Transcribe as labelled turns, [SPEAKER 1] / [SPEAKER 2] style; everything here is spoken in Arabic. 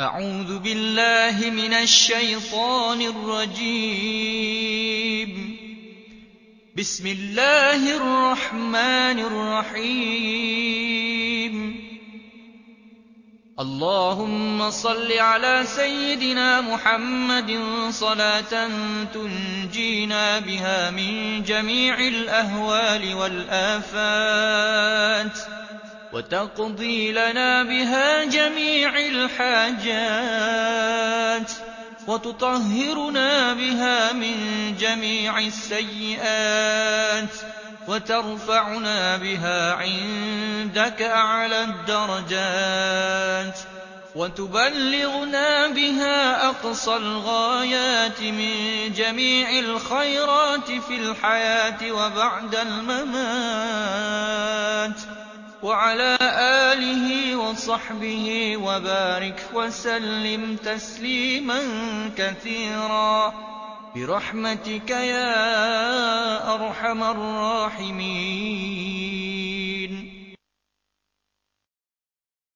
[SPEAKER 1] أعوذ بالله من الشيطان الرجيم. بسم الله الرحمن الرحيم. اللهم صل على سيدنا محمد صلاة تنجينا بها من جميع الأهوال والآفات. وتقضي لنا بها جميع الحاجات وتطهرنا بها من جميع السيئات وترفعنا بها عندك أعلى الدرجات وتبلغنا بها أقصى الغايات من جميع الخيرات في الحياة وبعد الممات. وعلى آله وصحبه وبارك وسلم تسليما كثيرا. برحمتك يا أرحم الراحمين.